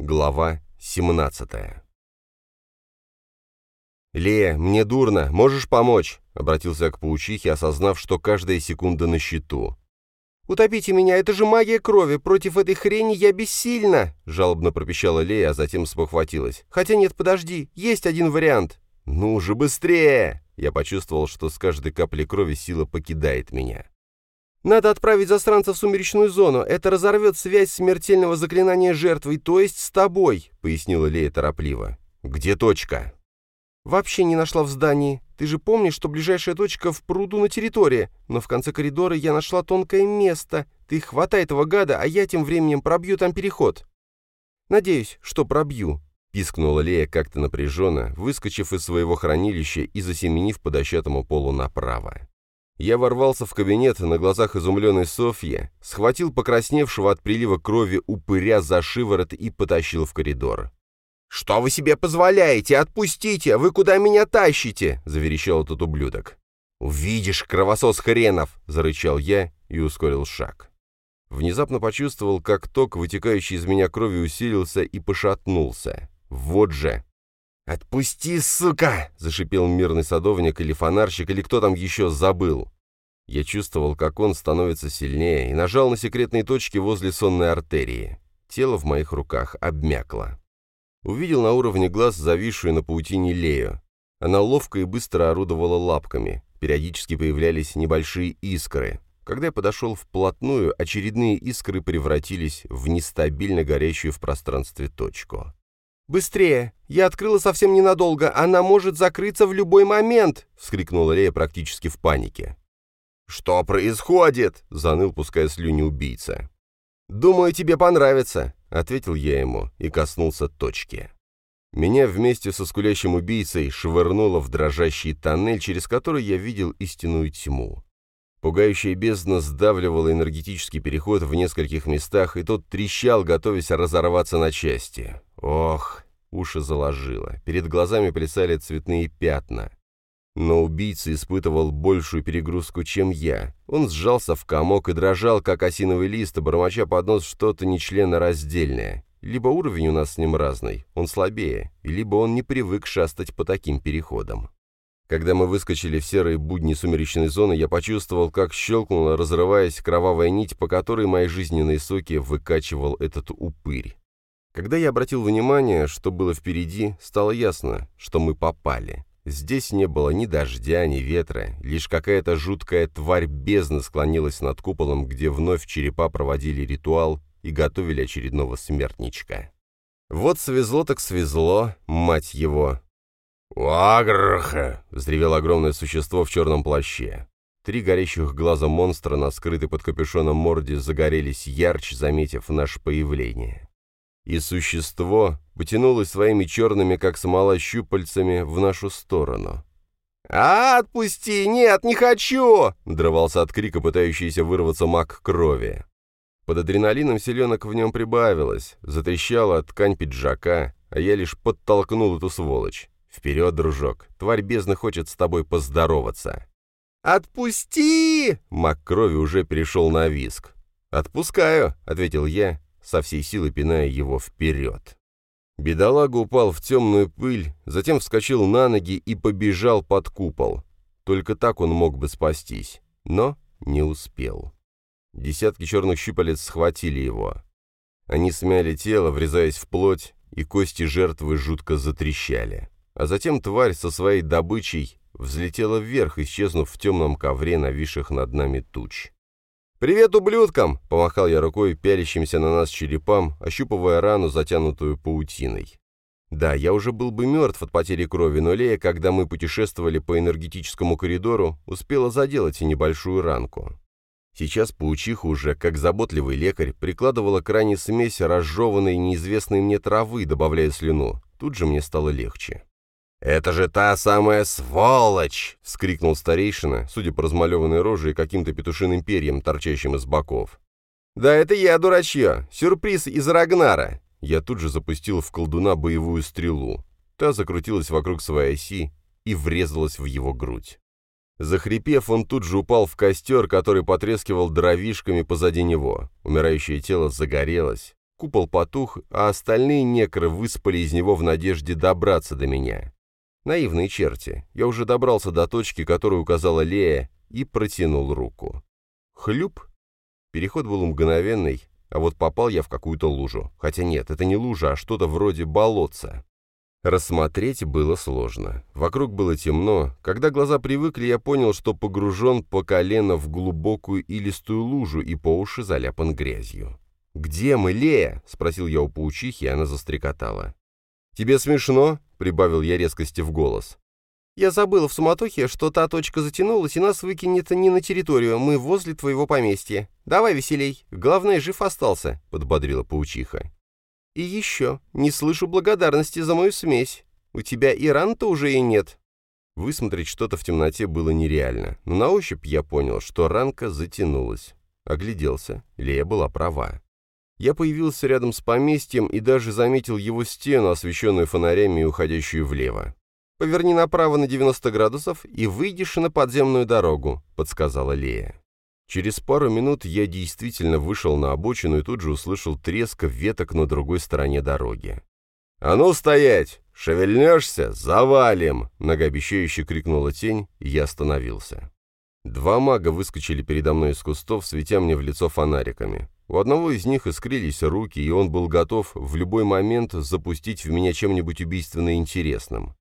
Глава 17 «Лея, мне дурно, можешь помочь?» — обратился к паучихе, осознав, что каждая секунда на счету. «Утопите меня, это же магия крови, против этой хрени я бессильна!» — жалобно пропищала Лея, а затем спохватилась. «Хотя нет, подожди, есть один вариант». «Ну же, быстрее!» Я почувствовал, что с каждой каплей крови сила покидает меня. «Надо отправить засранца в сумеречную зону. Это разорвет связь смертельного заклинания жертвой, то есть с тобой», — пояснила Лея торопливо. «Где точка?» «Вообще не нашла в здании. Ты же помнишь, что ближайшая точка в пруду на территории, но в конце коридора я нашла тонкое место. Ты хватай этого гада, а я тем временем пробью там переход». «Надеюсь, что пробью», — пискнула Лея как-то напряженно, выскочив из своего хранилища и засеменив по дощатому полу направо. Я ворвался в кабинет на глазах изумленной Софьи, схватил покрасневшего от прилива крови упыря за шиворот и потащил в коридор. «Что вы себе позволяете? Отпустите! Вы куда меня тащите?» — заверещал этот ублюдок. «Увидишь, кровосос хренов!» — зарычал я и ускорил шаг. Внезапно почувствовал, как ток, вытекающий из меня крови, усилился и пошатнулся. Вот же! «Отпусти, сука!» — зашипел мирный садовник или фонарщик, или кто там еще забыл. Я чувствовал, как он становится сильнее, и нажал на секретные точки возле сонной артерии. Тело в моих руках обмякло. Увидел на уровне глаз зависшую на паутине Лею. Она ловко и быстро орудовала лапками. Периодически появлялись небольшие искры. Когда я подошел вплотную, очередные искры превратились в нестабильно горящую в пространстве точку. «Быстрее! Я открыла совсем ненадолго! Она может закрыться в любой момент!» — вскрикнула Лея практически в панике. «Что происходит?» — заныл, пуская слюни убийца. «Думаю, тебе понравится», — ответил я ему и коснулся точки. Меня вместе со скулящим убийцей швырнуло в дрожащий тоннель, через который я видел истинную тьму. Пугающая бездна сдавливала энергетический переход в нескольких местах, и тот трещал, готовясь разорваться на части. Ох, уши заложило, перед глазами плясали цветные пятна. Но убийца испытывал большую перегрузку, чем я. Он сжался в комок и дрожал, как осиновый лист, бормоча под нос что-то нечленораздельное. Либо уровень у нас с ним разный, он слабее, либо он не привык шастать по таким переходам. Когда мы выскочили в серые будни сумеречной зоны, я почувствовал, как щелкнула, разрываясь кровавая нить, по которой мои жизненные соки выкачивал этот упырь. Когда я обратил внимание, что было впереди, стало ясно, что мы попали. Здесь не было ни дождя, ни ветра, лишь какая-то жуткая тварь бездны склонилась над куполом, где вновь черепа проводили ритуал и готовили очередного смертничка. Вот свезло так свезло, мать его. «Уагрха!» — взревело огромное существо в черном плаще. Три горящих глаза монстра на скрытой под капюшоном морде загорелись ярче, заметив наше появление и существо потянулось своими черными, как смола, щупальцами в нашу сторону. «А, отпусти! Нет, не хочу!» — надрывался от крика, пытающийся вырваться маг крови. Под адреналином селенок в нем прибавилось, затрещала ткань пиджака, а я лишь подтолкнул эту сволочь. «Вперед, дружок, тварь бездны хочет с тобой поздороваться». «Отпусти!» Маг крови уже перешел на виск. «Отпускаю», — ответил я со всей силы пиная его вперед. Бедолага упал в темную пыль, затем вскочил на ноги и побежал под купол. Только так он мог бы спастись, но не успел. Десятки черных щупалец схватили его. Они смяли тело, врезаясь в плоть, и кости жертвы жутко затрещали. А затем тварь со своей добычей взлетела вверх, исчезнув в темном ковре нависших над нами туч. «Привет, ублюдкам!» — помахал я рукой пялящимся на нас черепам, ощупывая рану, затянутую паутиной. Да, я уже был бы мертв от потери крови, но Лея, когда мы путешествовали по энергетическому коридору, успела заделать и небольшую ранку. Сейчас паучиха уже, как заботливый лекарь, прикладывала к ране смесь разжеванной неизвестной мне травы, добавляя слюну. Тут же мне стало легче. «Это же та самая сволочь!» — вскрикнул старейшина, судя по размалеванной роже и каким-то петушиным перьям, торчащим из боков. «Да это я, дурачье! Сюрприз из Рагнара!» Я тут же запустил в колдуна боевую стрелу. Та закрутилась вокруг своей оси и врезалась в его грудь. Захрипев, он тут же упал в костер, который потрескивал дровишками позади него. Умирающее тело загорелось. Купол потух, а остальные некры выспали из него в надежде добраться до меня. Наивные черти. Я уже добрался до точки, которую указала Лея, и протянул руку. Хлюп. Переход был мгновенный, а вот попал я в какую-то лужу. Хотя нет, это не лужа, а что-то вроде болотца. Рассмотреть было сложно. Вокруг было темно. Когда глаза привыкли, я понял, что погружен по колено в глубокую илистую лужу и по уши заляпан грязью. «Где мы, Лея?» — спросил я у паучихи, и она застрекотала. «Тебе смешно?» — прибавил я резкости в голос. «Я забыла в суматохе, что та точка затянулась, и нас выкинет не на территорию, мы возле твоего поместья. Давай веселей, главное, жив остался», — подбодрила паучиха. «И еще, не слышу благодарности за мою смесь. У тебя и ран-то уже и нет». Высмотреть что-то в темноте было нереально, но на ощупь я понял, что ранка затянулась. Огляделся, Лея была права. Я появился рядом с поместьем и даже заметил его стену, освещенную фонарями и уходящую влево. «Поверни направо на 90 градусов и выйдешь на подземную дорогу», — подсказала Лея. Через пару минут я действительно вышел на обочину и тут же услышал треск веток на другой стороне дороги. «А ну стоять! Шевельнешься? Завалим!» — многообещающе крикнула тень, и я остановился. Два мага выскочили передо мной из кустов, светя мне в лицо фонариками. У одного из них искрились руки, и он был готов в любой момент запустить в меня чем-нибудь убийственно интересным.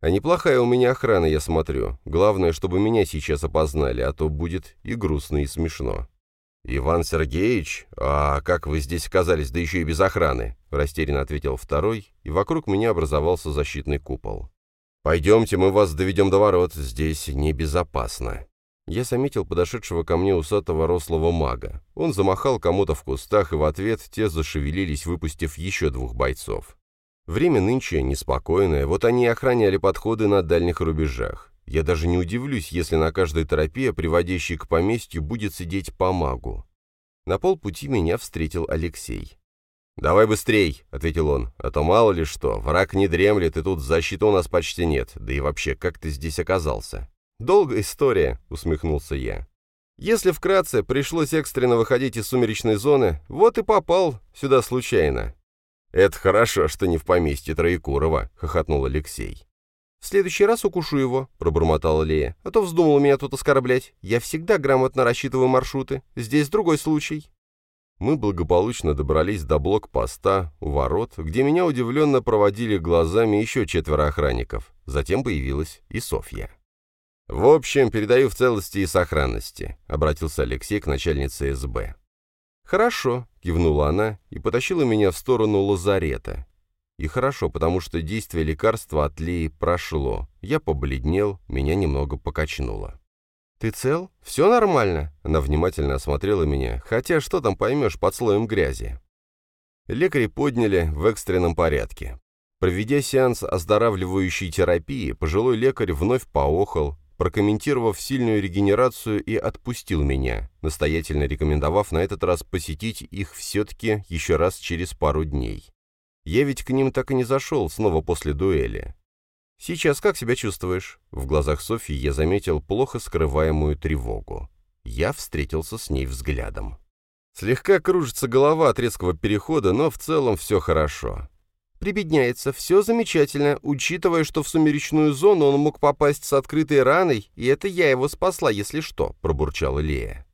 А неплохая у меня охрана, я смотрю. Главное, чтобы меня сейчас опознали, а то будет и грустно, и смешно. «Иван Сергеевич, а как вы здесь оказались, да еще и без охраны?» растерянно ответил второй, и вокруг меня образовался защитный купол. «Пойдемте, мы вас доведем до ворот, здесь небезопасно». Я заметил подошедшего ко мне усатого рослого мага. Он замахал кому-то в кустах, и в ответ те зашевелились, выпустив еще двух бойцов. Время нынче неспокойное, вот они и охраняли подходы на дальних рубежах. Я даже не удивлюсь, если на каждой тропе, приводящей к поместью, будет сидеть по магу. На полпути меня встретил Алексей. «Давай быстрей», — ответил он, — «а то мало ли что, враг не дремлет, и тут защиты у нас почти нет, да и вообще, как ты здесь оказался?» «Долгая история», — усмехнулся я. «Если вкратце, пришлось экстренно выходить из сумеречной зоны, вот и попал сюда случайно». «Это хорошо, что не в поместье Троекурова», — хохотнул Алексей. «В следующий раз укушу его», — пробормотала Лея. «А то вздумал меня тут оскорблять. Я всегда грамотно рассчитываю маршруты. Здесь другой случай». Мы благополучно добрались до блокпоста у ворот, где меня удивленно проводили глазами еще четверо охранников. Затем появилась и Софья. «В общем, передаю в целости и сохранности», — обратился Алексей к начальнице СБ. «Хорошо», — кивнула она и потащила меня в сторону лазарета. И хорошо, потому что действие лекарства от Леи прошло. Я побледнел, меня немного покачнуло. «Ты цел? Все нормально?» Она внимательно осмотрела меня, хотя что там поймешь под слоем грязи. Лекари подняли в экстренном порядке. Проведя сеанс оздоравливающей терапии, пожилой лекарь вновь поохал, прокомментировав сильную регенерацию и отпустил меня, настоятельно рекомендовав на этот раз посетить их все-таки еще раз через пару дней. Я ведь к ним так и не зашел снова после дуэли. «Сейчас как себя чувствуешь?» В глазах Софьи я заметил плохо скрываемую тревогу. Я встретился с ней взглядом. Слегка кружится голова от резкого перехода, но в целом все хорошо. Прибедняется, все замечательно, учитывая, что в сумеречную зону он мог попасть с открытой раной, и это я его спасла, если что», — пробурчала Лея.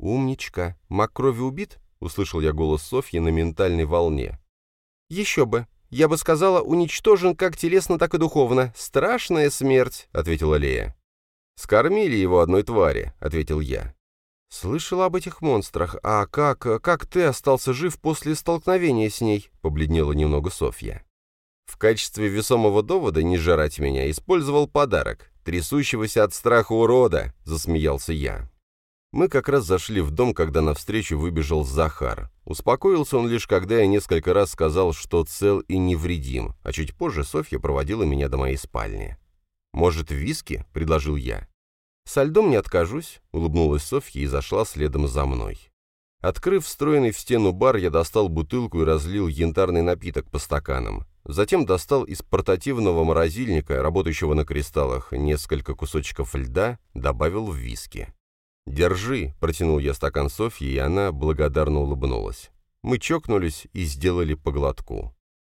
«Умничка. Маг крови убит?» — услышал я голос Софьи на ментальной волне. «Еще бы. Я бы сказала, уничтожен как телесно, так и духовно. Страшная смерть», — ответила Лея. «Скормили его одной твари», — ответил я. «Слышал об этих монстрах. А как, как ты остался жив после столкновения с ней?» — побледнела немного Софья. В качестве весомого довода не жрать меня использовал подарок. Трясущегося от страха урода, засмеялся я. Мы как раз зашли в дом, когда навстречу выбежал Захар. Успокоился он лишь, когда я несколько раз сказал, что цел и невредим, а чуть позже Софья проводила меня до моей спальни. «Может, виски?» — предложил я. «Со льдом не откажусь», — улыбнулась Софья и зашла следом за мной. Открыв встроенный в стену бар, я достал бутылку и разлил янтарный напиток по стаканам. Затем достал из портативного морозильника, работающего на кристаллах, несколько кусочков льда, добавил в виски. «Держи», — протянул я стакан Софьи, и она благодарно улыбнулась. Мы чокнулись и сделали поглотку.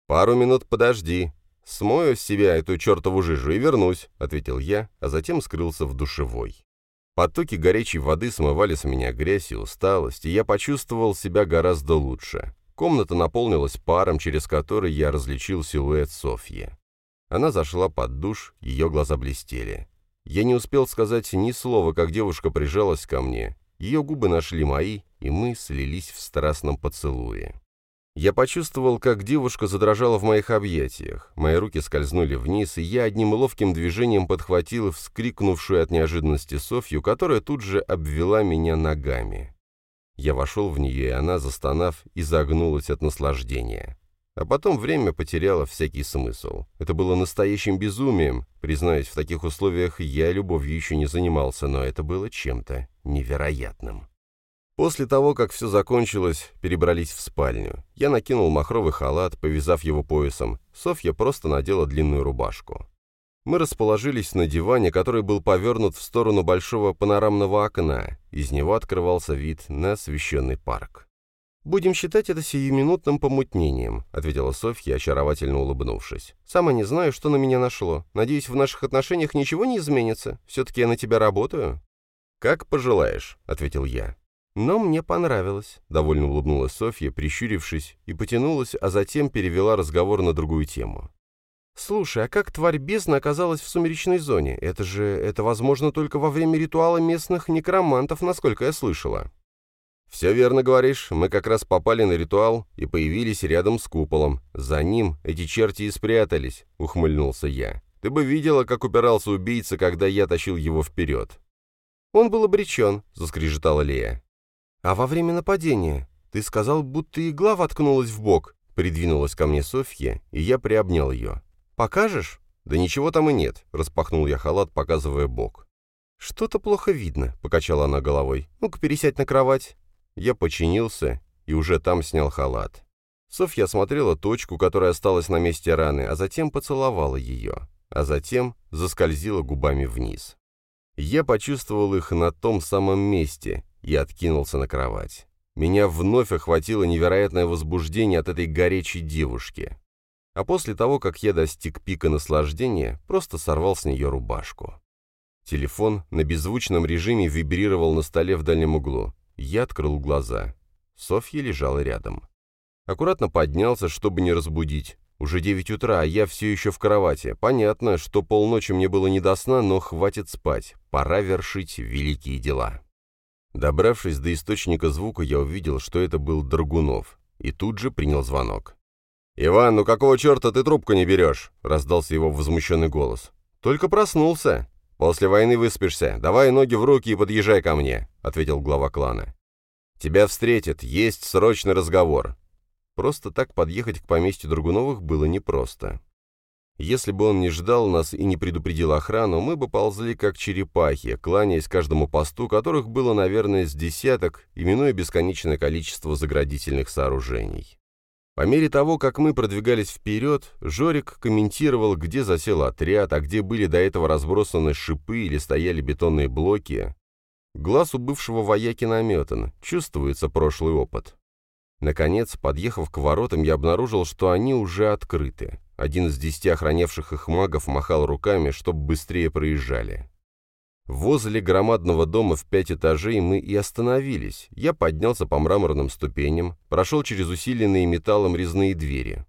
«Пару минут подожди. Смою с себя эту чертову жижу и вернусь», — ответил я, а затем скрылся в душевой. Потоки горячей воды смывали с меня грязь и усталость, и я почувствовал себя гораздо лучше. Комната наполнилась паром, через который я различил силуэт Софьи. Она зашла под душ, ее глаза блестели. Я не успел сказать ни слова, как девушка прижалась ко мне. Ее губы нашли мои, и мы слились в страстном поцелуе. Я почувствовал, как девушка задрожала в моих объятиях. Мои руки скользнули вниз, и я одним ловким движением подхватил вскрикнувшую от неожиданности Софью, которая тут же обвела меня ногами. Я вошел в нее, и она, застонав, изогнулась от наслаждения. А потом время потеряло всякий смысл. Это было настоящим безумием. Признаюсь, в таких условиях я любовью еще не занимался, но это было чем-то невероятным. После того, как все закончилось, перебрались в спальню. Я накинул махровый халат, повязав его поясом. Софья просто надела длинную рубашку. Мы расположились на диване, который был повернут в сторону большого панорамного окна. Из него открывался вид на освещенный парк. «Будем считать это сиюминутным помутнением», — ответила Софья, очаровательно улыбнувшись. «Сама не знаю, что на меня нашло. Надеюсь, в наших отношениях ничего не изменится. Все-таки я на тебя работаю». «Как пожелаешь», — ответил я. «Но мне понравилось», — довольно улыбнулась Софья, прищурившись, и потянулась, а затем перевела разговор на другую тему. «Слушай, а как тварь бездна оказалась в сумеречной зоне? Это же... это возможно только во время ритуала местных некромантов, насколько я слышала». «Все верно говоришь. Мы как раз попали на ритуал и появились рядом с куполом. За ним эти черти и спрятались», — ухмыльнулся я. «Ты бы видела, как упирался убийца, когда я тащил его вперед». «Он был обречен», — заскрежетала Лея. «А во время нападения? Ты сказал, будто игла воткнулась в бок», — придвинулась ко мне Софья, и я приобнял ее. «Покажешь?» «Да ничего там и нет», — распахнул я халат, показывая бок. «Что-то плохо видно», — покачала она головой. «Ну-ка, пересядь на кровать». Я починился и уже там снял халат. Софья осмотрела точку, которая осталась на месте раны, а затем поцеловала ее, а затем заскользила губами вниз. Я почувствовал их на том самом месте, я откинулся на кровать. Меня вновь охватило невероятное возбуждение от этой горячей девушки. А после того, как я достиг пика наслаждения, просто сорвал с нее рубашку. Телефон на беззвучном режиме вибрировал на столе в дальнем углу. Я открыл глаза. Софья лежала рядом. Аккуратно поднялся, чтобы не разбудить. Уже девять утра, а я все еще в кровати. Понятно, что полночи мне было не до сна, но хватит спать. Пора вершить великие дела. Добравшись до источника звука, я увидел, что это был Драгунов, и тут же принял звонок. «Иван, ну какого черта ты трубку не берешь?» — раздался его возмущенный голос. «Только проснулся. После войны выспишься. Давай ноги в руки и подъезжай ко мне», — ответил глава клана. «Тебя встретят. Есть срочный разговор». Просто так подъехать к поместью Драгуновых было непросто. Если бы он не ждал нас и не предупредил охрану, мы бы ползли как черепахи, кланяясь каждому посту, которых было, наверное, с десяток, именуя бесконечное количество заградительных сооружений. По мере того, как мы продвигались вперед, Жорик комментировал, где засел отряд, а где были до этого разбросаны шипы или стояли бетонные блоки. Глаз у бывшего вояки наметан, чувствуется прошлый опыт. Наконец, подъехав к воротам, я обнаружил, что они уже открыты. Один из десяти охранявших их магов махал руками, чтобы быстрее проезжали. Возле громадного дома в пять этажей мы и остановились. Я поднялся по мраморным ступеням, прошел через усиленные металлом резные двери.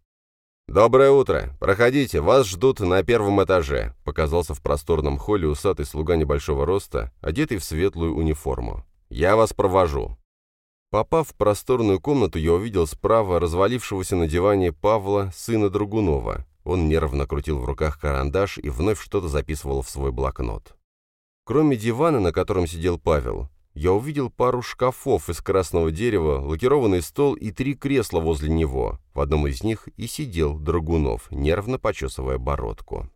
«Доброе утро! Проходите, вас ждут на первом этаже», показался в просторном холле усатый слуга небольшого роста, одетый в светлую униформу. «Я вас провожу». Попав в просторную комнату, я увидел справа развалившегося на диване Павла, сына Другунова. Он нервно крутил в руках карандаш и вновь что-то записывал в свой блокнот. Кроме дивана, на котором сидел Павел, я увидел пару шкафов из красного дерева, лакированный стол и три кресла возле него. В одном из них и сидел Драгунов, нервно почесывая бородку.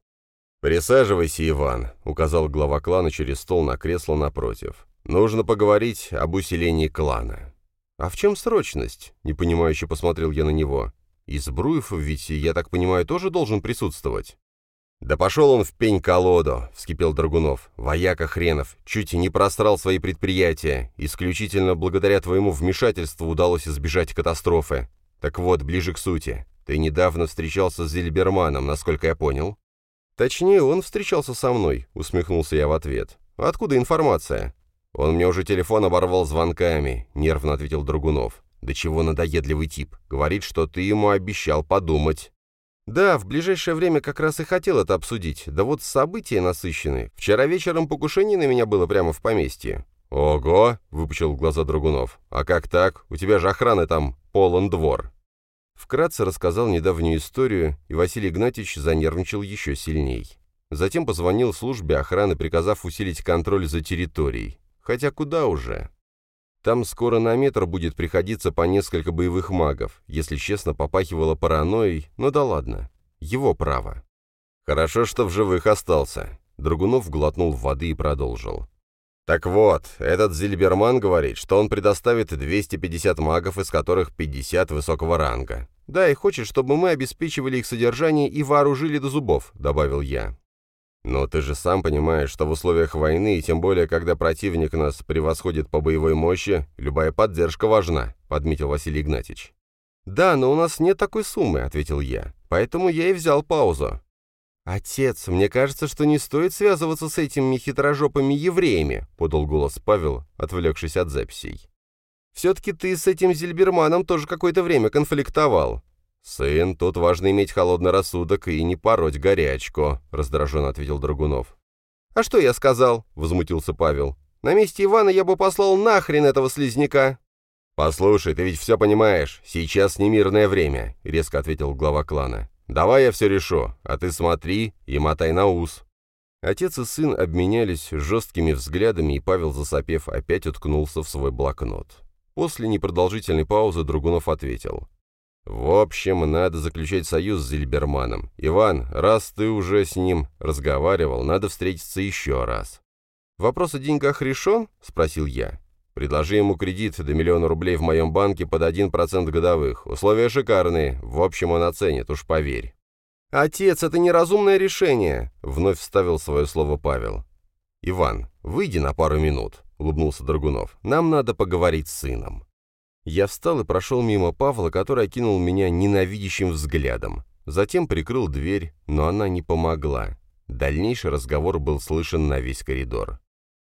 «Присаживайся, Иван», — указал глава клана через стол на кресло напротив. «Нужно поговорить об усилении клана». «А в чем срочность?» — непонимающе посмотрел я на него. «Избруев ведь, я так понимаю, тоже должен присутствовать?» «Да пошел он в пень-колоду», — вскипел Драгунов. «Вояка хренов, чуть не просрал свои предприятия. Исключительно благодаря твоему вмешательству удалось избежать катастрофы. Так вот, ближе к сути. Ты недавно встречался с Зильберманом, насколько я понял?» «Точнее, он встречался со мной», — усмехнулся я в ответ. «Откуда информация?» «Он мне уже телефон оборвал звонками», — нервно ответил Драгунов. «Да чего надоедливый тип. Говорит, что ты ему обещал подумать». «Да, в ближайшее время как раз и хотел это обсудить. Да вот события насыщены. Вчера вечером покушение на меня было прямо в поместье». «Ого!» — выпучил глаза Драгунов. «А как так? У тебя же охраны там полон двор». Вкратце рассказал недавнюю историю, и Василий Игнатьевич занервничал еще сильней. Затем позвонил службе охраны, приказав усилить контроль за территорией. Хотя куда уже? Там скоро на метр будет приходиться по несколько боевых магов. Если честно, попахивало паранойей, но да ладно. Его право. Хорошо, что в живых остался. Драгунов глотнул воды и продолжил. Так вот, этот Зильберман говорит, что он предоставит 250 магов, из которых 50 высокого ранга. Да, и хочет, чтобы мы обеспечивали их содержание и вооружили до зубов, добавил я. Но ты же сам понимаешь, что в условиях войны, и тем более, когда противник нас превосходит по боевой мощи, любая поддержка важна», — подметил Василий Игнатьевич. «Да, но у нас нет такой суммы», — ответил я. «Поэтому я и взял паузу». «Отец, мне кажется, что не стоит связываться с этими хитрожопыми евреями», — подал голос Павел, отвлекшись от записей. «Все-таки ты с этим Зильберманом тоже какое-то время конфликтовал. «Сын, тут важно иметь холодный рассудок и не пороть горячку», — раздраженно ответил Драгунов. «А что я сказал?» — возмутился Павел. «На месте Ивана я бы послал нахрен этого слизняка». «Послушай, ты ведь все понимаешь, сейчас не мирное время», — резко ответил глава клана. «Давай я все решу, а ты смотри и мотай на ус». Отец и сын обменялись жесткими взглядами, и Павел, засопев, опять уткнулся в свой блокнот. После непродолжительной паузы Драгунов ответил. В общем, надо заключать союз с Зильберманом. Иван, раз ты уже с ним разговаривал, надо встретиться еще раз. «Вопрос о деньгах решен?» — спросил я. «Предложи ему кредит до миллиона рублей в моем банке под 1% годовых. Условия шикарные. В общем, он оценит, уж поверь». «Отец, это неразумное решение», — вновь вставил свое слово Павел. «Иван, выйди на пару минут», — улыбнулся Драгунов. «Нам надо поговорить с сыном». Я встал и прошел мимо Павла, который окинул меня ненавидящим взглядом. Затем прикрыл дверь, но она не помогла. Дальнейший разговор был слышен на весь коридор.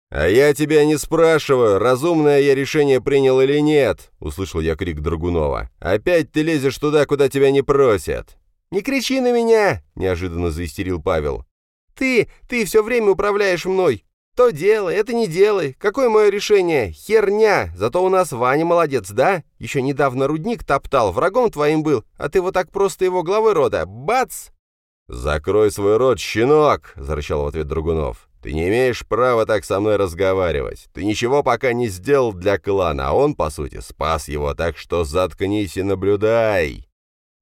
«А я тебя не спрашиваю, разумное я решение принял или нет!» — услышал я крик Драгунова. «Опять ты лезешь туда, куда тебя не просят!» «Не кричи на меня!» — неожиданно заистерил Павел. «Ты, ты все время управляешь мной. «То делай, это не делай. Какое мое решение? Херня! Зато у нас Ваня молодец, да? Еще недавно рудник топтал, врагом твоим был, а ты вот так просто его главой рода. Бац!» «Закрой свой рот, щенок!» — зарычал в ответ Другунов. «Ты не имеешь права так со мной разговаривать. Ты ничего пока не сделал для клана, а он, по сути, спас его, так что заткнись и наблюдай!»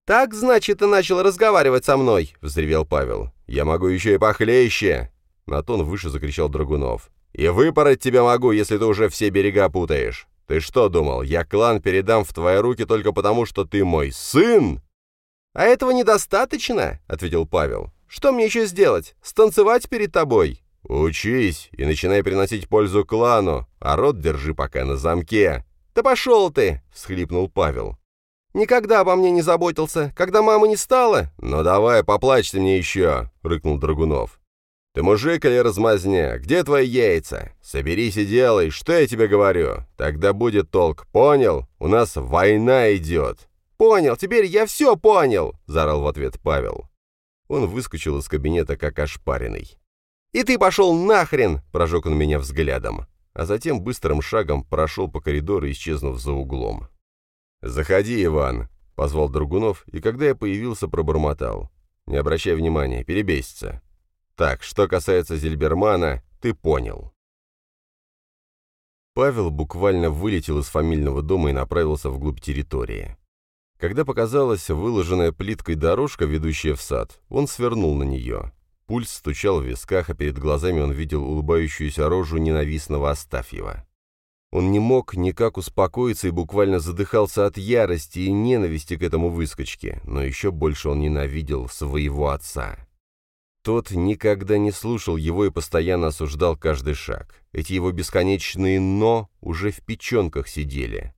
«Так, значит, ты начал разговаривать со мной!» — взревел Павел. «Я могу еще и похлеще!» На тон выше закричал Драгунов. «И выпороть тебя могу, если ты уже все берега путаешь. Ты что думал, я клан передам в твои руки только потому, что ты мой сын?» «А этого недостаточно?» — ответил Павел. «Что мне еще сделать? Станцевать перед тобой?» «Учись и начинай приносить пользу клану, а рот держи пока на замке». «Да пошел ты!» — всхлипнул Павел. «Никогда обо мне не заботился, когда мамы не стало?» «Ну давай, поплачь ты мне еще!» — рыкнул Драгунов. «Ты мужик или размазня? Где твои яйца? Соберись и делай, что я тебе говорю. Тогда будет толк, понял? У нас война идет». «Понял, теперь я все понял!» – заорал в ответ Павел. Он выскочил из кабинета как ошпаренный. «И ты пошел нахрен!» – прожег он меня взглядом. А затем быстрым шагом прошел по коридору, исчезнув за углом. «Заходи, Иван!» – позвал Другунов, и когда я появился, пробормотал. «Не обращай внимания, перебесится. Так, что касается Зильбермана, ты понял. Павел буквально вылетел из фамильного дома и направился вглубь территории. Когда показалась выложенная плиткой дорожка, ведущая в сад, он свернул на нее. Пульс стучал в висках, а перед глазами он видел улыбающуюся рожу ненавистного Астафьева. Он не мог никак успокоиться и буквально задыхался от ярости и ненависти к этому выскочке, но еще больше он ненавидел своего отца. Тот никогда не слушал его и постоянно осуждал каждый шаг. Эти его бесконечные «но» уже в печенках сидели.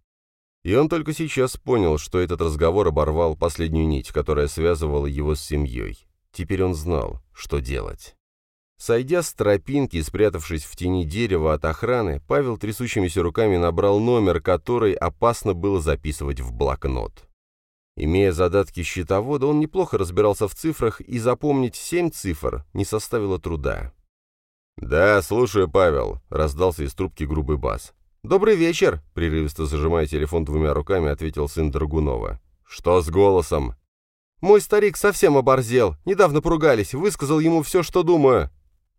И он только сейчас понял, что этот разговор оборвал последнюю нить, которая связывала его с семьей. Теперь он знал, что делать. Сойдя с тропинки и спрятавшись в тени дерева от охраны, Павел трясущимися руками набрал номер, который опасно было записывать в блокнот. Имея задатки счетовода, он неплохо разбирался в цифрах, и запомнить семь цифр не составило труда. «Да, слушаю, Павел», — раздался из трубки грубый бас. «Добрый вечер», — прерывисто зажимая телефон двумя руками, ответил сын Драгунова. «Что с голосом?» «Мой старик совсем оборзел. Недавно поругались. Высказал ему все, что думаю».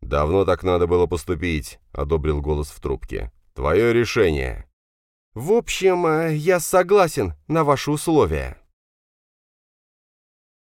«Давно так надо было поступить», — одобрил голос в трубке. «Твое решение». «В общем, э, я согласен на ваши условия».